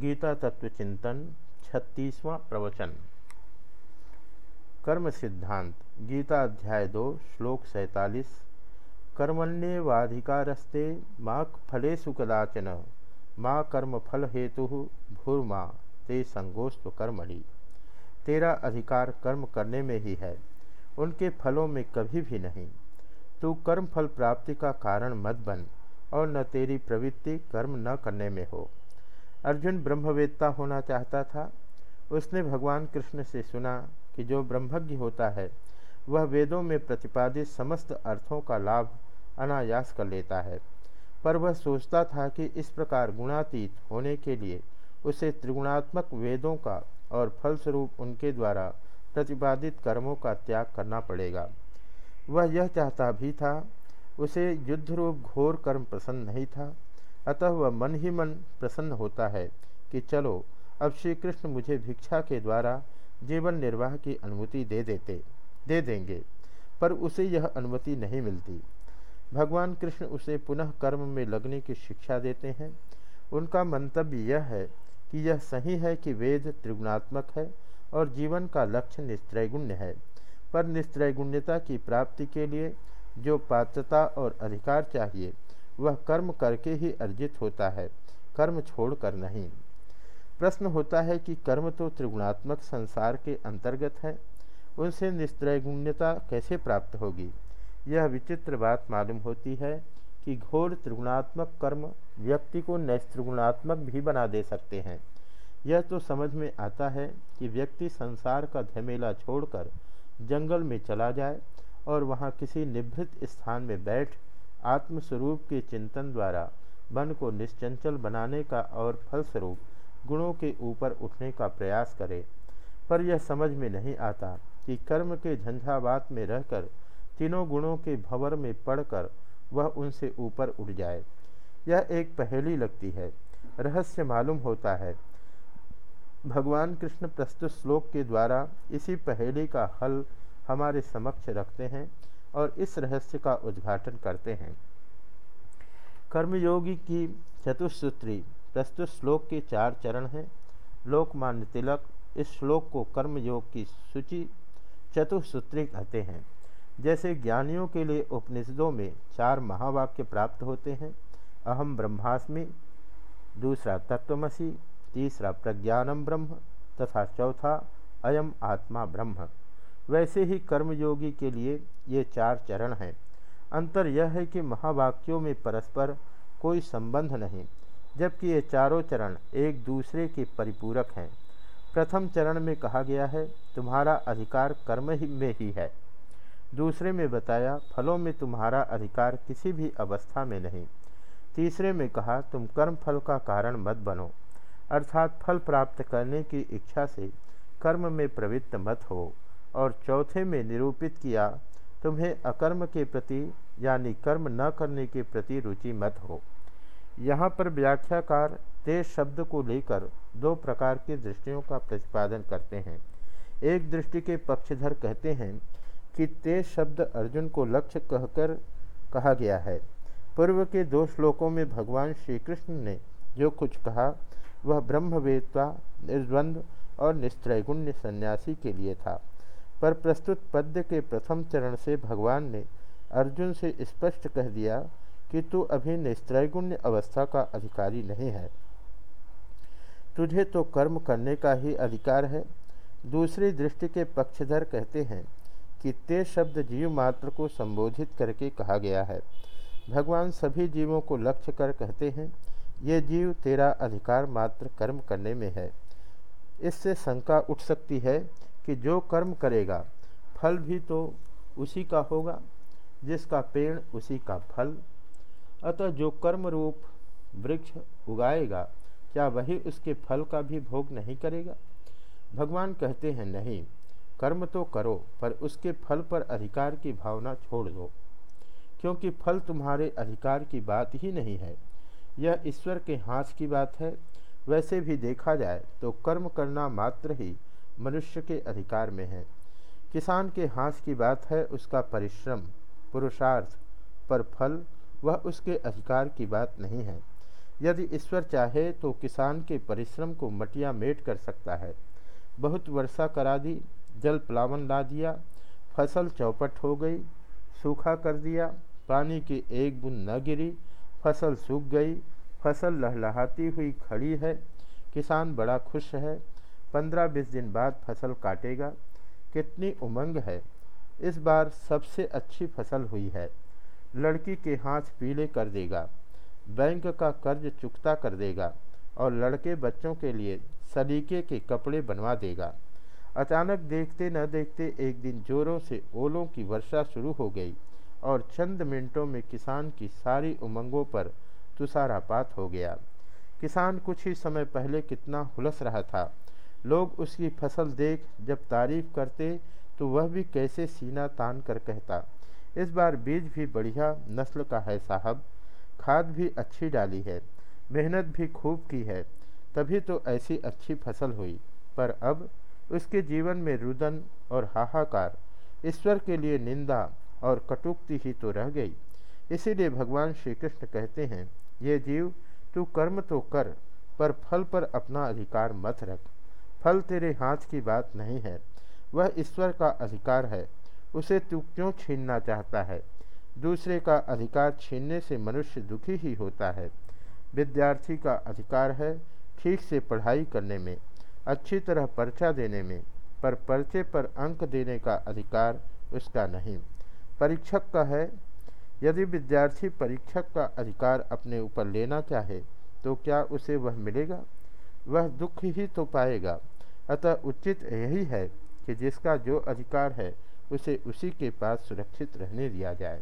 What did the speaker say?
गीता तत्व चिंतन छत्तीसवां प्रवचन। कर्म सिद्धांत गीता अध्याय दो, श्लोक सैतालीस। कर्मण्यवाधिकारस्ते माँ फलेशु कदाचन माँ कर्म फल हेतु भूर्मा, ते संगोस्त कर्मणि। तेरा अधिकार कर्म करने में ही है, उनके फलों में कभी भी नहीं। तू कर्म फल प्राप्ति का कारण मत बन, और न तेरी प्रवृत्ति कर्म न करने में हो। अर्जुन ब्रह्मवेत्ता होना चाहता था। उसने भगवान कृष्ण से सुना कि जो ब्रह्मज्ञ होता है, वह वेदों में प्रतिपादित समस्त अर्थों का लाभ अनायास कर लेता है। पर वह सोचता था कि इस प्रकार गुणातीत होने के लिए उसे त्रिगुणात्मक वेदों का और फलस्वरूप उनके द्वारा प्रतिपादित कर्मों का त्याग करना पड़ेगा। वह यह चाहता भी था, उसे युद्ध रूप घोर कर्म प्रसन्न नहीं था। अतः वह मन ही मन प्रसन्न होता है कि चलो, अब श्री कृष्ण मुझे भिक्षा के द्वारा जीवन निर्वाह की अनुमति दे देते, दे देंगे, पर उसे यह अनुमति नहीं मिलती। भगवान कृष्ण उसे पुनः कर्म में लगने की शिक्षा देते हैं। उनका मंतव्य यह है कि यह सही है कि वेद त्रिगुणात्मक है और जीवन का लक्ष्य निस्त्रैगुण्य है, पर निस्त्रैगुण्यता की प्राप्ति के लिए जो पात्रता और अधिकार चाहिए वह कर्म करके ही अर्जित होता है, कर्म छोड़कर नहीं। प्रश्न होता है कि कर्म तो त्रिगुणात्मक संसार के अंतर्गत है, उनसे निस्त्रैगुण्यता कैसे प्राप्त होगी? यह विचित्र बात मालूम होती है कि घोर त्रिगुणात्मक कर्म व्यक्ति को नैस्त्रिगुणात्मक भी बना दे सकते हैं। यह तो समझ में आता है कि व्यक्ति संसार का झमेला छोड़कर जंगल में चला जाए और वहाँ किसी निभृत स्थान में बैठ आत्मस्वरूप के चिंतन द्वारा मन को निश्चंचल बनाने का और फलस्वरूप गुणों के ऊपर उठने का प्रयास करे। पर यह समझ में नहीं आता कि कर्म के झंझावात में रहकर, तीनों गुणों के भंवर में पड़कर वह उनसे ऊपर उठ जाए। यह एक पहेली लगती है। रहस्य मालूम होता है। भगवान कृष्ण प्रस्तुत श्लोक के द्वारा इसी पहेली का हल हमारे समक्ष रखते हैं और इस रहस्य का उद्घाटन करते हैं। कर्मयोगी की चतुसूत्री प्रस्तुत श्लोक के चार चरण हैं। लोकमान्य तिलक इस श्लोक को कर्मयोग की सूची चतुसूत्री कहते हैं। जैसे ज्ञानियों के लिए उपनिषदों में चार महावाक्य प्राप्त होते हैं। अहम ब्रह्मास्मि, दूसरा तत्वमसी, तीसरा प्रज्ञानम ब्रह्म, तथा चौथा अयम आत्मा ब्रह्म। वैसे ही कर्मयोगी के लिए ये चार चरण हैं। अंतर यह है कि महावाक्यों में परस्पर कोई संबंध नहीं, जबकि ये चारों चरण एक दूसरे के परिपूरक हैं। प्रथम चरण में कहा गया है, तुम्हारा अधिकार कर्म ही में ही है। दूसरे में बताया, फलों में तुम्हारा अधिकार किसी भी अवस्था में नहीं। तीसरे में कहा, तुम कर्म फल का कारण मत बनो, अर्थात फल प्राप्त करने की इच्छा से कर्म में प्रवृत्त मत हो। और चौथे में निरूपित किया, तुम्हें अकर्म के प्रति यानी कर्म न करने के प्रति रुचि मत हो। यहाँ पर व्याख्याकार तेज शब्द को लेकर दो प्रकार की दृष्टियों का प्रतिपादन करते हैं। एक दृष्टि के पक्षधर कहते हैं कि तेज शब्द अर्जुन को लक्ष्य कहकर कहा गया है। पूर्व के दो श्लोकों में भगवान श्री कृष्ण ने जो कुछ कहा, वह ब्रह्मवेत्ता, निर्द्वंद और निस्त्रैगुण्य सन्यासी के लिए था। पर प्रस्तुत पद्य के प्रथम चरण से भगवान ने अर्जुन से स्पष्ट कह दिया कि तू अभी निस्त्रैगुण्य अवस्था का अधिकारी नहीं है। तुझे तो कर्म करने का ही अधिकार है। दूसरी दृष्टि के पक्षधर कहते हैं कि ते शब्द जीव मात्र को संबोधित करके कहा गया है। भगवान सभी जीवों को लक्ष्य कर कहते हैं, ये जीव तेरा अधिकार मात्र कर्म करने में है। इससे शंका उठ सकती है कि जो कर्म करेगा, फल भी तो उसी का होगा, जिसका पेड़ उसी का फल। अतः जो कर्म रूप वृक्ष उगाएगा, क्या वही उसके फल का भी भोग नहीं करेगा? भगवान कहते हैं, नहीं, कर्म तो करो, पर उसके फल पर अधिकार की भावना छोड़ दो, क्योंकि फल तुम्हारे अधिकार की बात ही नहीं है। यह ईश्वर के हाथ की बात है वैसे भी देखा जाए तो कर्म करना मात्र ही मनुष्य के अधिकार में है। किसान के हाथ की बात है, उसका परिश्रम, पुरुषार्थ पर फल, वह उसके अधिकार की बात नहीं है। यदि ईश्वर चाहे तो किसान के परिश्रम को मटिया मेट कर सकता है। बहुत वर्षा करा दी, जल प्लावन ला दिया, फ़सल चौपट हो गई, सूखा कर दिया, पानी की एक बूंद न गिरी, फ़सल सूख गई फ़सल लहलहाती हुई खड़ी है। किसान बड़ा खुश है। पंद्रह बीस दिन बाद फ़सल काटेगा। कितनी उमंग है। इस बार सबसे अच्छी फ़सल हुई है। लड़की के हाथ पीले कर देगा। बैंक का कर्ज चुकता कर देगा और लड़के बच्चों के लिए सलीके के कपड़े बनवा देगा। अचानक देखते न देखते एक दिन जोरों से ओलों की वर्षा शुरू हो गई और चंद मिनटों में किसान की सारी उमंगों पर तुषारापात हो गया। किसान कुछ ही समय पहले कितना हुलस रहा था। लोग उसकी फ़सल देख जब तारीफ़ करते तो वह भी कैसे सीना तान कर कहता, इस बार बीज भी बढ़िया, नस्ल का है साहब। खाद भी अच्छी डाली है, मेहनत भी खूब की है, तभी तो ऐसी अच्छी फ़सल हुई। पर अब उसके जीवन में रुदन और हाहाकार, ईश्वर के लिए निंदा और कटुक्ति ही तो रह गई। इसीलिए भगवान श्री कृष्ण कहते हैं ये जीव, तू कर्म तो कर, पर फल पर अपना अधिकार मत रख। फल तेरे हाथ की बात नहीं है, वह ईश्वर का अधिकार है। उसे तू क्यों छीनना चाहता है? दूसरे का अधिकार छीनने से मनुष्य दुखी ही होता है। विद्यार्थी का अधिकार है ठीक से पढ़ाई करने में, अच्छी तरह पर्चा देने में, पर पर्चे पर अंक देने का अधिकार उसका नहीं। परीक्षक का है यदि विद्यार्थी परीक्षक का अधिकार अपने ऊपर लेना चाहे तो क्या उसे वह मिलेगा? वह दुख ही तो पाएगा। अतः उचित यही है कि जिसका जो अधिकार है, उसे उसी के पास सुरक्षित रहने दिया जाए।